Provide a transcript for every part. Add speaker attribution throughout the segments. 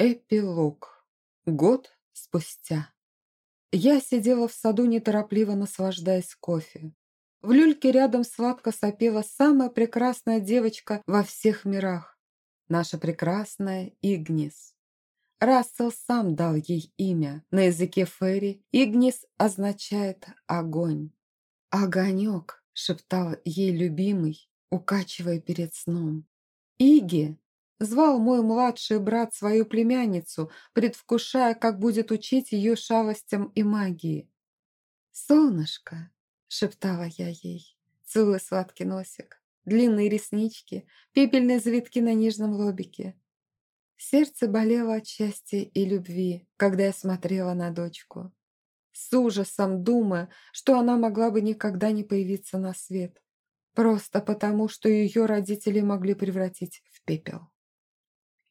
Speaker 1: Эпилог. Год спустя. Я сидела в саду, неторопливо наслаждаясь кофе. В люльке рядом сладко сопела самая прекрасная девочка во всех мирах. Наша прекрасная Игнис. Рассел сам дал ей имя. На языке фэри Игнис означает «огонь». «Огонек», — шептал ей любимый, укачивая перед сном. «Иги» Звал мой младший брат свою племянницу, предвкушая, как будет учить ее шалостям и магии. «Солнышко!» — шептала я ей, целуя сладкий носик, длинные реснички, пепельные завитки на нежном лобике. Сердце болело от счастья и любви, когда я смотрела на дочку. С ужасом думая, что она могла бы никогда не появиться на свет, просто потому, что ее родители могли превратить в пепел.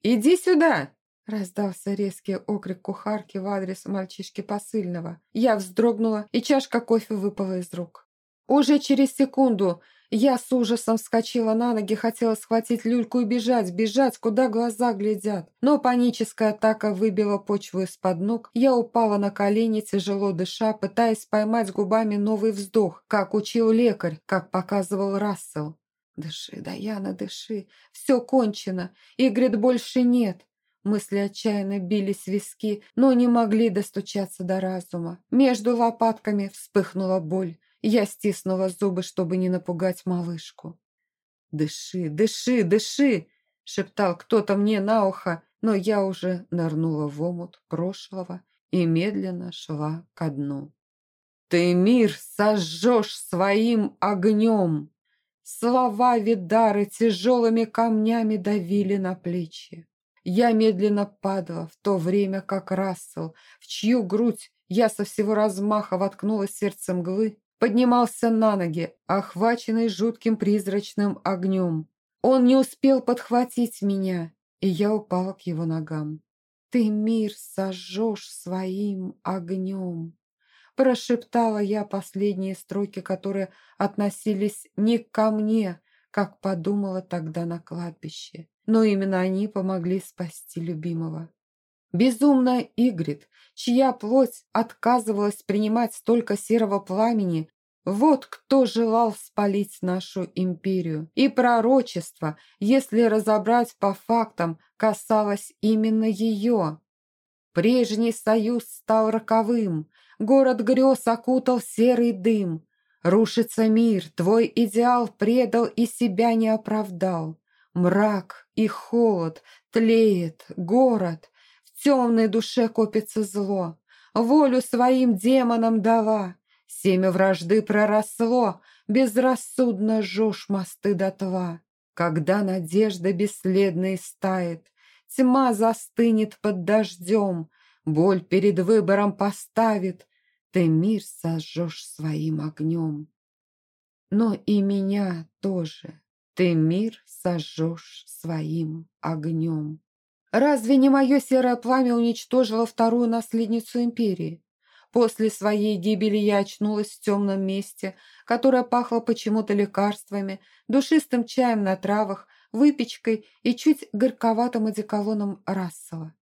Speaker 1: «Иди сюда!» – раздался резкий окрик кухарки в адрес мальчишки посыльного. Я вздрогнула, и чашка кофе выпала из рук. Уже через секунду я с ужасом вскочила на ноги, хотела схватить люльку и бежать, бежать, куда глаза глядят. Но паническая атака выбила почву из-под ног. Я упала на колени, тяжело дыша, пытаясь поймать губами новый вздох, как учил лекарь, как показывал Рассел. «Дыши, Даяна, дыши, все кончено, Игрит больше нет». Мысли отчаянно бились в виски, но не могли достучаться до разума. Между лопатками вспыхнула боль. Я стиснула зубы, чтобы не напугать малышку. «Дыши, дыши, дыши!» — шептал кто-то мне на ухо, но я уже нырнула в омут прошлого и медленно шла ко дну. «Ты мир сожжешь своим огнем!» Слова Видары тяжелыми камнями давили на плечи. Я медленно падала, в то время как Рассел, в чью грудь я со всего размаха воткнула сердце мглы, поднимался на ноги, охваченный жутким призрачным огнем. Он не успел подхватить меня, и я упала к его ногам. «Ты мир сожжешь своим огнем!» Прошептала я последние строки, которые относились не ко мне, как подумала тогда на кладбище. Но именно они помогли спасти любимого. Безумная Игрит, чья плоть отказывалась принимать столько серого пламени, вот кто желал спалить нашу империю. И пророчество, если разобрать по фактам, касалось именно ее. Прежний союз стал роковым, Город грез окутал серый дым. Рушится мир, твой идеал предал и себя не оправдал. Мрак и холод, тлеет город, в темной душе копится зло. Волю своим демонам дала, семя вражды проросло, безрассудно жжешь мосты дотла. Когда надежда бесследно истает, тьма застынет под дождем, Боль перед выбором поставит, ты мир сожжешь своим огнем. Но и меня тоже ты мир сожжешь своим огнем. Разве не мое серое пламя уничтожило вторую наследницу империи? После своей гибели я очнулась в темном месте, которое пахло почему-то лекарствами, душистым чаем на травах, выпечкой и чуть горьковатым одеколоном Рассела.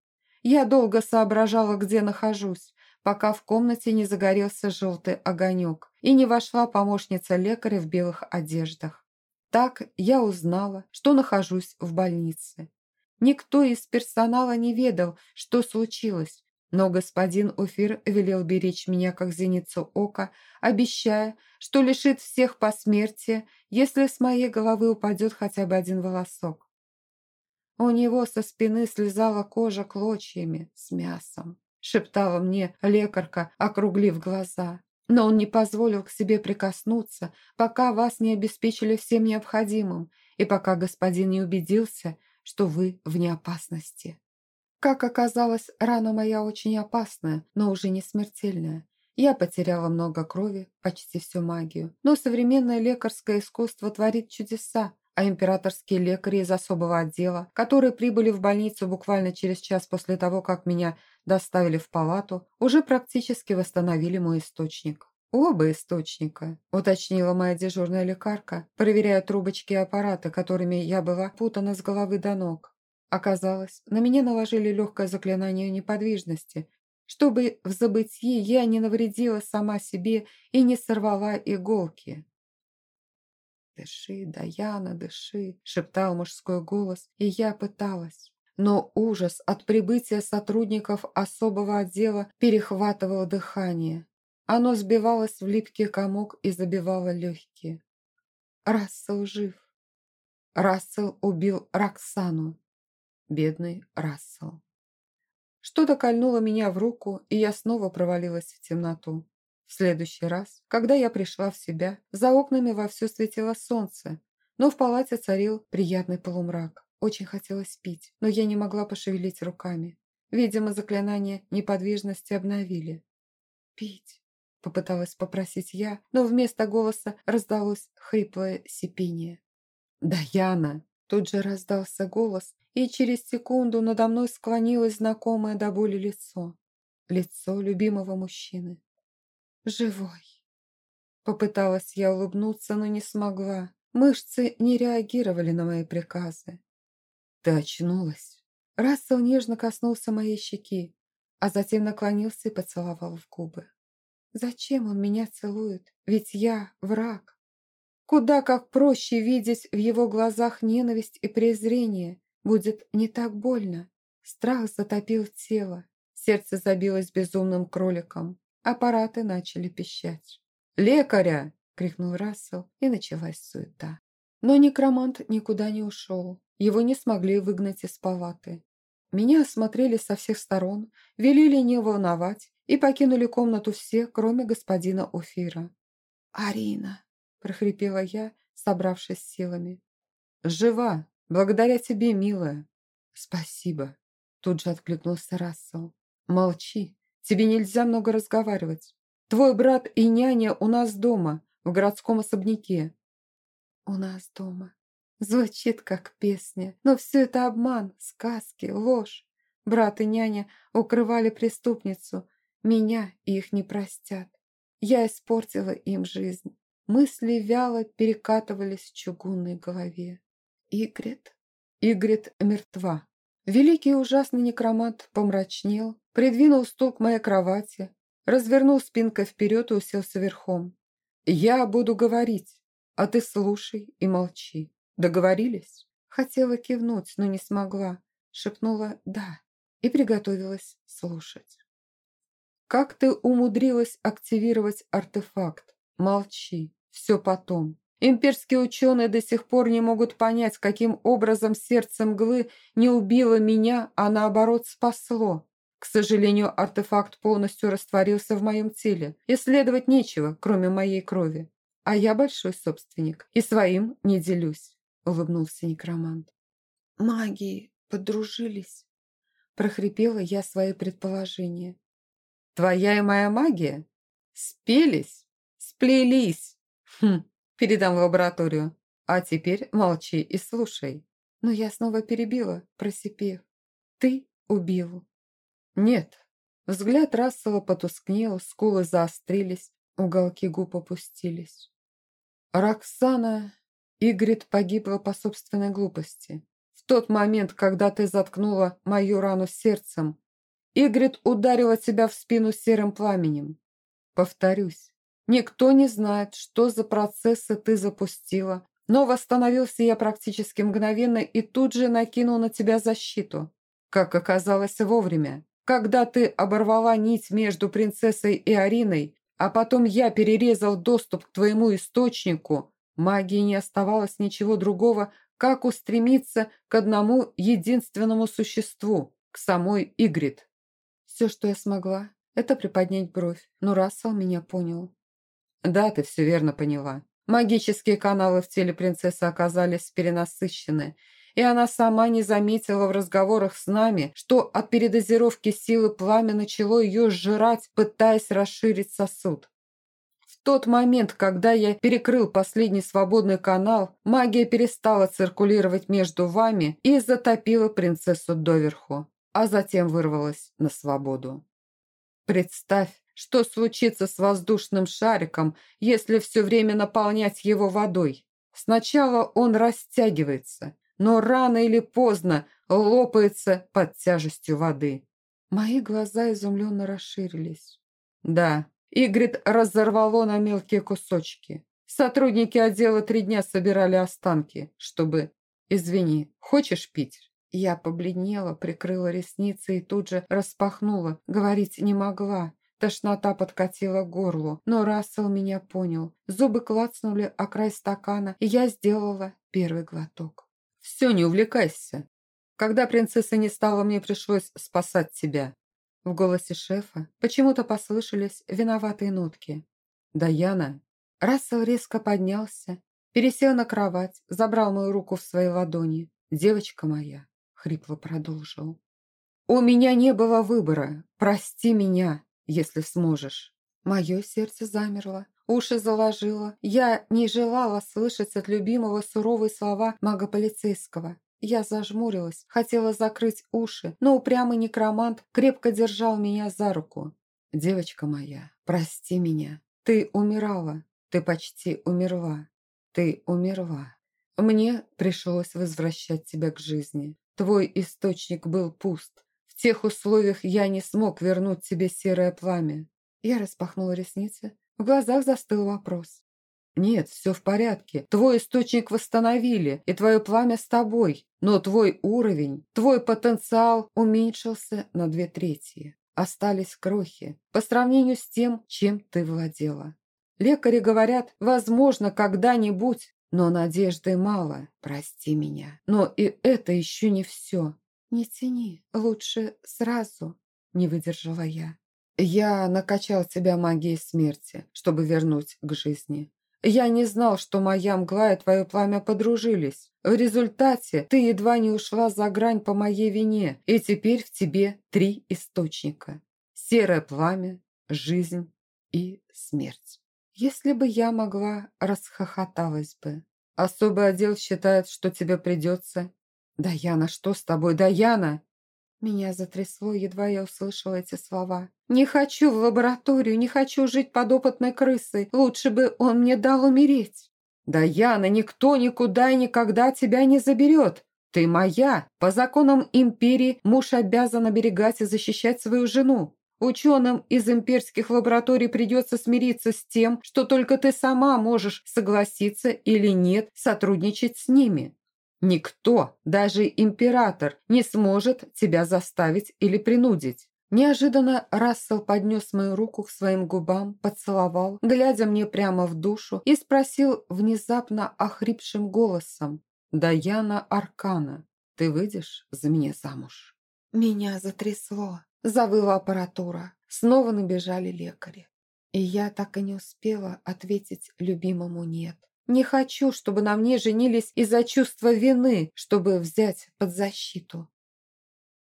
Speaker 1: Я долго соображала, где нахожусь, пока в комнате не загорелся желтый огонек и не вошла помощница лекаря в белых одеждах. Так я узнала, что нахожусь в больнице. Никто из персонала не ведал, что случилось, но господин Уфир велел беречь меня как зеницу ока, обещая, что лишит всех посмертия, если с моей головы упадет хотя бы один волосок. У него со спины слезала кожа клочьями с мясом, шептала мне лекарка, округлив глаза. Но он не позволил к себе прикоснуться, пока вас не обеспечили всем необходимым и пока господин не убедился, что вы вне опасности. Как оказалось, рана моя очень опасная, но уже не смертельная. Я потеряла много крови, почти всю магию. Но современное лекарское искусство творит чудеса, а императорские лекари из особого отдела, которые прибыли в больницу буквально через час после того, как меня доставили в палату, уже практически восстановили мой источник. «Оба источника», – уточнила моя дежурная лекарка, проверяя трубочки и аппараты, которыми я была путана с головы до ног. Оказалось, на меня наложили легкое заклинание неподвижности, чтобы в забытии я не навредила сама себе и не сорвала иголки. «Дыши, Даяна, дыши», — шептал мужской голос, и я пыталась. Но ужас от прибытия сотрудников особого отдела перехватывал дыхание. Оно сбивалось в липкий комок и забивало легкие. Рассел жив. Рассел убил Роксану. Бедный Рассел. Что-то кольнуло меня в руку, и я снова провалилась в темноту. В следующий раз, когда я пришла в себя, за окнами вовсю светило солнце, но в палате царил приятный полумрак. Очень хотелось пить, но я не могла пошевелить руками. Видимо, заклинание неподвижности обновили. «Пить!» – попыталась попросить я, но вместо голоса раздалось хриплое сипение. «Даяна!» – тут же раздался голос, и через секунду надо мной склонилось знакомое до боли лицо. Лицо любимого мужчины. «Живой!» Попыталась я улыбнуться, но не смогла. Мышцы не реагировали на мои приказы. «Ты очнулась?» Рассел нежно коснулся моей щеки, а затем наклонился и поцеловал в губы. «Зачем он меня целует? Ведь я враг. Куда как проще видеть в его глазах ненависть и презрение, Будет не так больно. Страх затопил тело. Сердце забилось безумным кроликом. Аппараты начали пищать. «Лекаря!» — крикнул Рассел, и началась суета. Но некромант никуда не ушел. Его не смогли выгнать из палаты. Меня осмотрели со всех сторон, велели не волновать и покинули комнату все, кроме господина Офира. «Арина!» – прохрипела я, собравшись силами. «Жива!» «Благодаря тебе, милая». «Спасибо», – тут же откликнулся Рассел. «Молчи, тебе нельзя много разговаривать. Твой брат и няня у нас дома, в городском особняке». «У нас дома». Звучит как песня, но все это обман, сказки, ложь. Брат и няня укрывали преступницу. Меня их не простят. Я испортила им жизнь. Мысли вяло перекатывались в чугунной голове. Игрит. Игрит мертва. Великий ужасный некромант помрачнел, придвинул стул к моей кровати, развернул спинкой вперед и уселся верхом. «Я буду говорить, а ты слушай и молчи. Договорились?» Хотела кивнуть, но не смогла. Шепнула «да» и приготовилась слушать. «Как ты умудрилась активировать артефакт? Молчи, все потом. Имперские ученые до сих пор не могут понять, каким образом сердце мглы не убило меня, а наоборот спасло. К сожалению, артефакт полностью растворился в моем теле. Исследовать нечего, кроме моей крови. А я большой собственник и своим не делюсь, улыбнулся некромант. Магии подружились. Прохрипела я свои предположения. Твоя и моя магия? Спелись? Сплелись? Хм, Передам в лабораторию. А теперь молчи и слушай». Но я снова перебила, просипев. «Ты убил». «Нет». Взгляд Рассела потускнел, скулы заострились, уголки губ опустились. «Роксана...» Игрит погибла по собственной глупости. В тот момент, когда ты заткнула мою рану сердцем, Игрит ударила тебя в спину серым пламенем. Повторюсь, Никто не знает, что за процессы ты запустила, но восстановился я практически мгновенно и тут же накинул на тебя защиту. Как оказалось вовремя. Когда ты оборвала нить между принцессой и Ариной, а потом я перерезал доступ к твоему источнику, магии не оставалось ничего другого, как устремиться к одному единственному существу, к самой Игрит. Все, что я смогла, это приподнять бровь, но Рассел меня понял. Да, ты все верно поняла. Магические каналы в теле принцессы оказались перенасыщены, и она сама не заметила в разговорах с нами, что от передозировки силы пламя начало ее сжирать, пытаясь расширить сосуд. В тот момент, когда я перекрыл последний свободный канал, магия перестала циркулировать между вами и затопила принцессу доверху, а затем вырвалась на свободу. Представь, что случится с воздушным шариком, если все время наполнять его водой? Сначала он растягивается, но рано или поздно лопается под тяжестью воды. Мои глаза изумленно расширились. Да, Игрит разорвало на мелкие кусочки. Сотрудники отдела три дня собирали останки, чтобы... Извини, хочешь пить? Я побледнела, прикрыла ресницы и тут же распахнула. Говорить не могла. Тошнота подкатила к горлу, но Рассел меня понял. Зубы клацнули о край стакана, и я сделала первый глоток. «Все, не увлекайся. Когда принцесса не стала, мне пришлось спасать тебя». В голосе шефа почему-то послышались виноватые нотки. «Даяна». Рассел резко поднялся, пересел на кровать, забрал мою руку в свои ладони. «Девочка моя», — хрипло продолжил. «У меня не было выбора. Прости меня если сможешь». Мое сердце замерло, уши заложило. Я не желала слышать от любимого суровые слова мага-полицейского. Я зажмурилась, хотела закрыть уши, но упрямый некромант крепко держал меня за руку. «Девочка моя, прости меня. Ты умирала. Ты почти умерла. Ты умерла. Мне пришлось возвращать тебя к жизни. Твой источник был пуст. В тех условиях я не смог вернуть тебе серое пламя. Я распахнула ресницы. В глазах застыл вопрос. «Нет, все в порядке. Твой источник восстановили, и твое пламя с тобой. Но твой уровень, твой потенциал уменьшился на две трети. Остались крохи по сравнению с тем, чем ты владела. Лекари говорят, возможно, когда-нибудь, но надежды мало. Прости меня. Но и это еще не все. «Не тяни, лучше сразу», – не выдержала я. «Я накачал тебя магией смерти, чтобы вернуть к жизни. Я не знал, что моя мгла и твое пламя подружились. В результате ты едва не ушла за грань по моей вине, и теперь в тебе три источника. Серое пламя, жизнь и смерть. Если бы я могла, расхохоталась бы. Особый отдел считает, что тебе придется «Даяна, что с тобой, Даяна?» Меня затрясло, едва я услышала эти слова. «Не хочу в лабораторию, не хочу жить под опытной крысой. Лучше бы он мне дал умереть». «Даяна, никто никуда и никогда тебя не заберет. Ты моя. По законам империи муж обязан оберегать и защищать свою жену. Ученым из имперских лабораторий придется смириться с тем, что только ты сама можешь согласиться или нет сотрудничать с ними. Никто, даже император, не сможет тебя заставить или принудить. Неожиданно Рассел поднес мою руку к своим губам, поцеловал, глядя мне прямо в душу, и спросил внезапно охрипшим голосом. «Даяна Аркана, ты выйдешь за меня замуж?» Меня затрясло. Завыла аппаратура. Снова набежали лекари. И я так и не успела ответить любимому «нет». Не хочу, чтобы на мне женились из-за чувства вины, чтобы взять под защиту.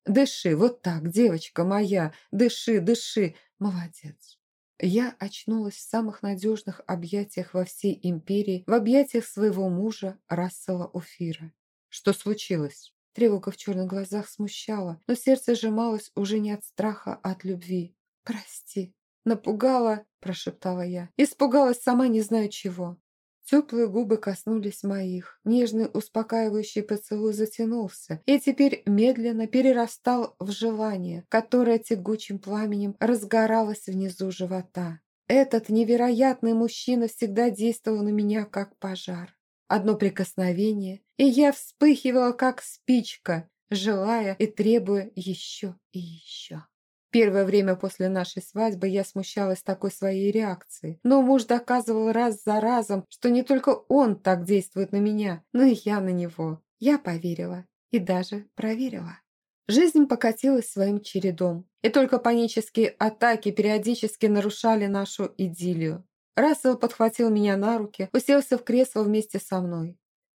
Speaker 1: Дыши, вот так, девочка моя, дыши, дыши. Молодец. Я очнулась в самых надежных объятиях во всей империи, в объятиях своего мужа Рассела Уфира. Что случилось? Тревога в черных глазах смущала, но сердце сжималось уже не от страха, а от любви. «Прости». «Напугала», – прошептала я. «Испугалась сама не знаю чего». Теплые губы коснулись моих, нежный успокаивающий поцелуй затянулся и теперь медленно перерастал в желание, которое тягучим пламенем разгоралось внизу живота. Этот невероятный мужчина всегда действовал на меня как пожар. Одно прикосновение, и я вспыхивала как спичка, желая и требуя еще и еще. Первое время после нашей свадьбы я смущалась такой своей реакцией, но муж доказывал раз за разом, что не только он так действует на меня, но и я на него. Я поверила и даже проверила. Жизнь покатилась своим чередом, и только панические атаки периодически нарушали нашу идиллию. Рассел подхватил меня на руки, уселся в кресло вместе со мной.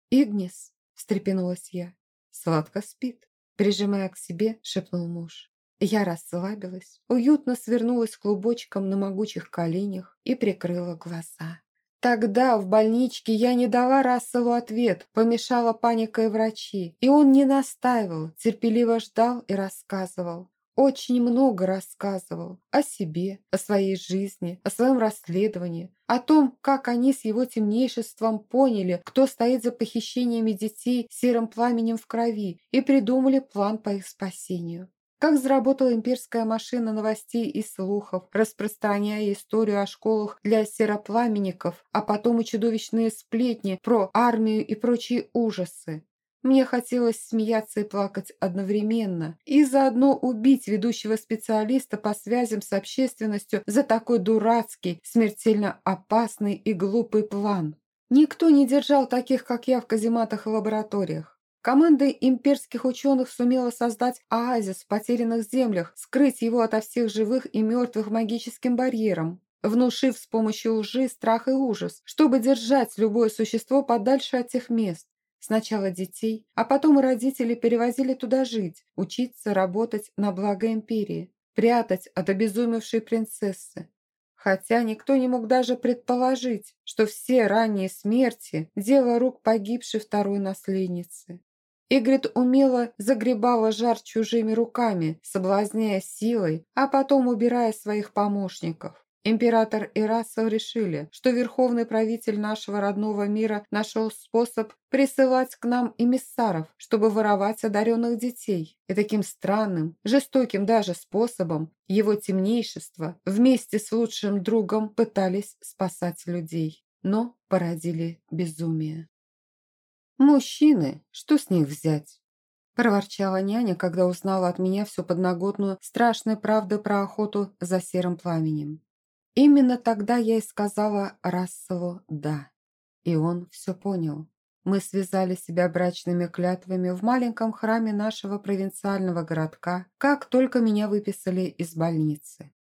Speaker 1: «Игнис», – встрепенулась я, – «сладко спит», – прижимая к себе, шепнул муж. Я расслабилась, уютно свернулась клубочком на могучих коленях и прикрыла глаза. Тогда в больничке я не дала Расселу ответ, помешала паника и врачи, и он не настаивал, терпеливо ждал и рассказывал. очень много рассказывал о себе, о своей жизни, о своем расследовании, о том, как они с его темнейшеством поняли, кто стоит за похищениями детей серым пламенем в крови, и придумали план по их спасению. Как заработала имперская машина новостей и слухов, распространяя историю о школах для серопламенников, а потом и чудовищные сплетни про армию и прочие ужасы. Мне хотелось смеяться и плакать одновременно и заодно убить ведущего специалиста по связям с общественностью за такой дурацкий, смертельно опасный и глупый план. Никто не держал таких, как я, в казематах и лабораториях. Команда имперских ученых сумела создать оазис в потерянных землях, скрыть его ото всех живых и мертвых магическим барьером, внушив с помощью лжи страх и ужас, чтобы держать любое существо подальше от тех мест. Сначала детей, а потом и родители перевозили туда жить, учиться, работать на благо империи, прятать от обезумевшей принцессы. Хотя никто не мог даже предположить, что все ранние смерти – дело рук погибшей второй наследницы. Игрит умело загребала жар чужими руками, соблазняя силой, а потом убирая своих помощников. Император и Рассел решили, что верховный правитель нашего родного мира нашел способ присылать к нам эмиссаров, чтобы воровать одаренных детей. И таким странным, жестоким даже способом его темнейшество вместе с лучшим другом пытались спасать людей, но породили безумие. «Мужчины, что с них взять?» проворчала няня, когда узнала от меня всю подноготную страшной правды про охоту за серым пламенем. Именно тогда я и сказала Расселу «да». И он все понял. Мы связали себя брачными клятвами в маленьком храме нашего провинциального городка, как только меня выписали из больницы.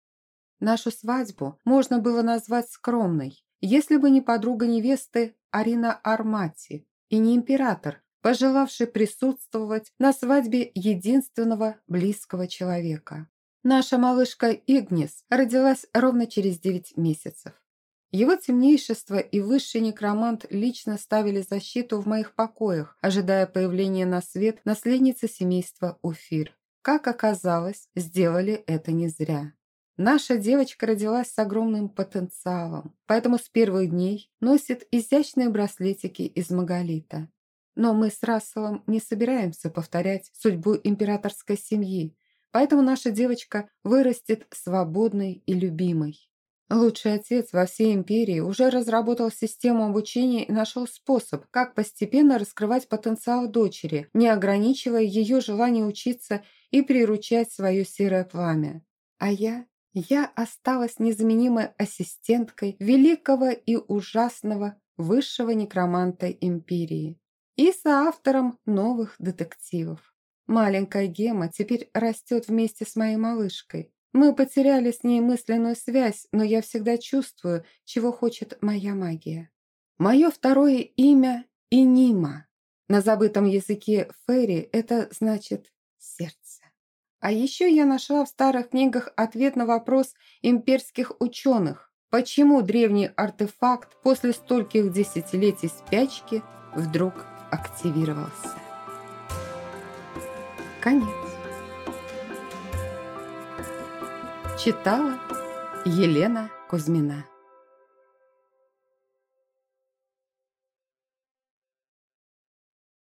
Speaker 1: Нашу свадьбу можно было назвать скромной, если бы не подруга невесты Арина Армати и не император, пожелавший присутствовать на свадьбе единственного близкого человека. Наша малышка Игнис родилась ровно через 9 месяцев. Его темнейшество и высший некромант лично ставили защиту в моих покоях, ожидая появления на свет наследницы семейства Уфир. Как оказалось, сделали это не зря. Наша девочка родилась с огромным потенциалом, поэтому с первых дней носит изящные браслетики из маголита. Но мы с Расселом не собираемся повторять судьбу императорской семьи, Поэтому наша девочка вырастет свободной и любимой. Лучший отец во всей империи уже разработал систему обучения и нашел способ, как постепенно раскрывать потенциал дочери, не ограничивая ее желание учиться и приручать свое серое пламя. А я? Я осталась незаменимой ассистенткой великого и ужасного высшего некроманта империи и соавтором новых детективов. Маленькая Гема теперь растет вместе с моей малышкой. Мы потеряли с ней мысленную связь, но я всегда чувствую, чего хочет моя магия. Мое второе имя – Инима. На забытом языке фейри это значит «сердце». А еще я нашла в старых книгах ответ на вопрос имперских ученых, почему древний артефакт после стольких десятилетий спячки вдруг активировался. Конец. Читала Елена Кузьмина.